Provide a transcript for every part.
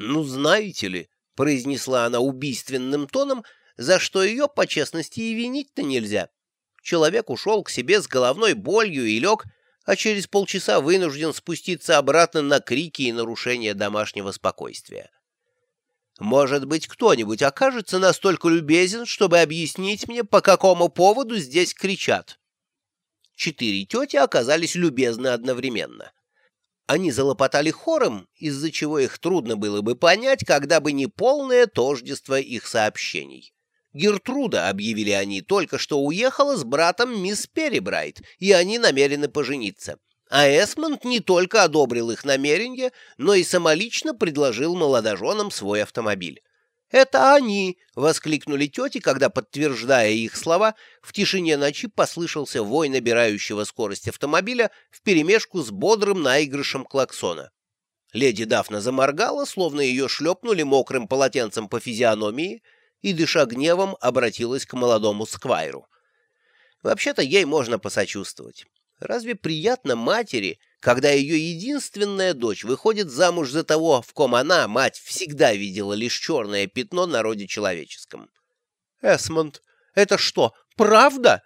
«Ну, знаете ли», — произнесла она убийственным тоном, за что ее, по честности, и винить-то нельзя. Человек ушел к себе с головной болью и лег, а через полчаса вынужден спуститься обратно на крики и нарушения домашнего спокойствия. Может быть, кто-нибудь окажется настолько любезен, чтобы объяснить мне, по какому поводу здесь кричат. Четыре тети оказались любезны одновременно. Они залопотали хором, из-за чего их трудно было бы понять, когда бы не полное тождество их сообщений. Гертруда, объявили они, только что уехала с братом мисс Перебрайт, и они намерены пожениться. А Эсмонд не только одобрил их намерение, но и самолично предложил молодоженам свой автомобиль. «Это они!» — воскликнули тети, когда, подтверждая их слова, в тишине ночи послышался вой набирающего скорость автомобиля вперемешку с бодрым наигрышем клаксона. Леди Дафна заморгала, словно ее шлепнули мокрым полотенцем по физиономии, и, дыша гневом, обратилась к молодому сквайру. Вообще-то ей можно посочувствовать. Разве приятно матери, когда ее единственная дочь выходит замуж за того, в ком она, мать, всегда видела лишь черное пятно на роде человеческом? Эсмонд, это что, правда?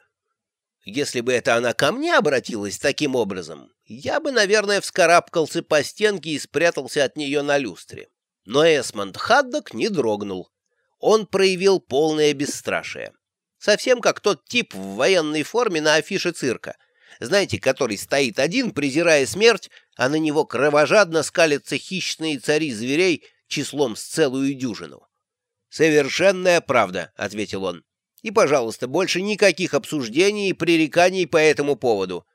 Если бы это она ко мне обратилась таким образом, я бы, наверное, вскарабкался по стенке и спрятался от нее на люстре. Но Эсмонд Хаддок не дрогнул. Он проявил полное бесстрашие. Совсем как тот тип в военной форме на афише цирка — знаете, который стоит один, презирая смерть, а на него кровожадно скалятся хищные цари зверей числом с целую дюжину. «Совершенная правда», — ответил он. «И, пожалуйста, больше никаких обсуждений и пререканий по этому поводу.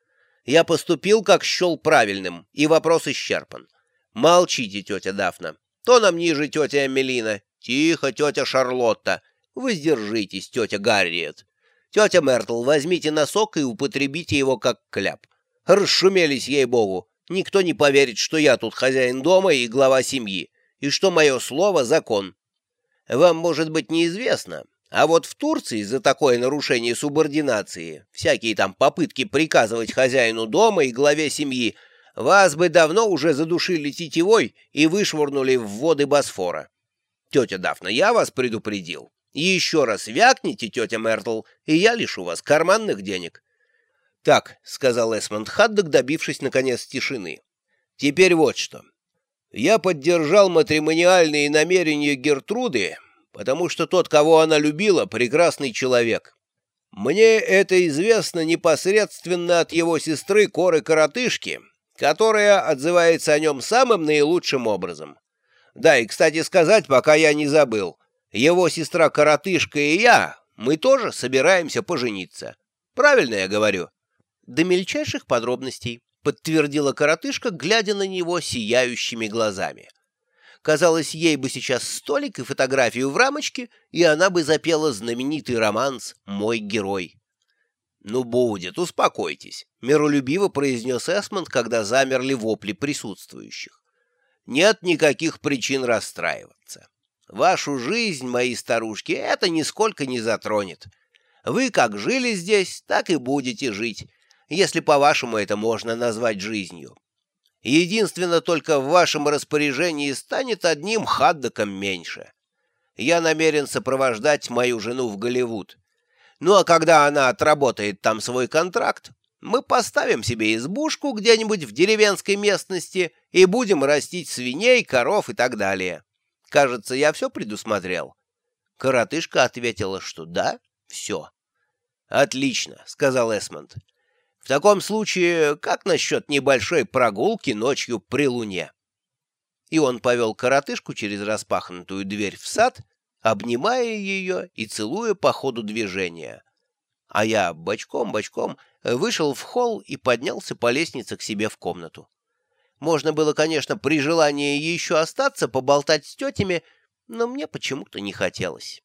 Я поступил, как счел правильным, и вопрос исчерпан. Молчите, тетя Дафна. То нам ниже тетя Эмилина. Тихо, тетя Шарлотта. Воздержитесь, тетя Гарриет. Тетя Мертл, возьмите носок и употребите его как кляп. Расшумелись, ей-богу. Никто не поверит, что я тут хозяин дома и глава семьи, и что мое слово — закон. Вам, может быть, неизвестно, а вот в Турции за такое нарушение субординации, всякие там попытки приказывать хозяину дома и главе семьи, вас бы давно уже задушили тетивой и вышвырнули в воды Босфора. Тетя Дафна, я вас предупредил. Еще раз вякните, тетя Мертл, и я лишу вас карманных денег. — Так, — сказал Эсмонд Хаддок, добившись, наконец, тишины. — Теперь вот что. Я поддержал матримониальные намерения Гертруды, потому что тот, кого она любила, прекрасный человек. Мне это известно непосредственно от его сестры Коры-Коротышки, которая отзывается о нем самым наилучшим образом. Да, и, кстати сказать, пока я не забыл — его сестра Коротышка и я, мы тоже собираемся пожениться. Правильно я говорю?» «До мельчайших подробностей», — подтвердила Коротышка, глядя на него сияющими глазами. Казалось, ей бы сейчас столик и фотографию в рамочке, и она бы запела знаменитый романс «Мой герой». «Ну, будет, успокойтесь», — миролюбиво произнес Эсмонд, когда замерли вопли присутствующих. «Нет никаких причин расстраиваться». Вашу жизнь, мои старушки, это нисколько не затронет. Вы как жили здесь, так и будете жить, если по-вашему это можно назвать жизнью. Единственно только в вашем распоряжении станет одним хаддоком меньше. Я намерен сопровождать мою жену в Голливуд. Ну а когда она отработает там свой контракт, мы поставим себе избушку где-нибудь в деревенской местности и будем растить свиней, коров и так далее. Кажется, я все предусмотрел. Коротышка ответила, что да, все. «Отлично», — сказал Эсмонд. «В таком случае, как насчет небольшой прогулки ночью при луне?» И он повел коротышку через распахнутую дверь в сад, обнимая ее и целуя по ходу движения. А я бочком-бочком вышел в холл и поднялся по лестнице к себе в комнату. Можно было, конечно, при желании еще остаться, поболтать с тетями, но мне почему-то не хотелось.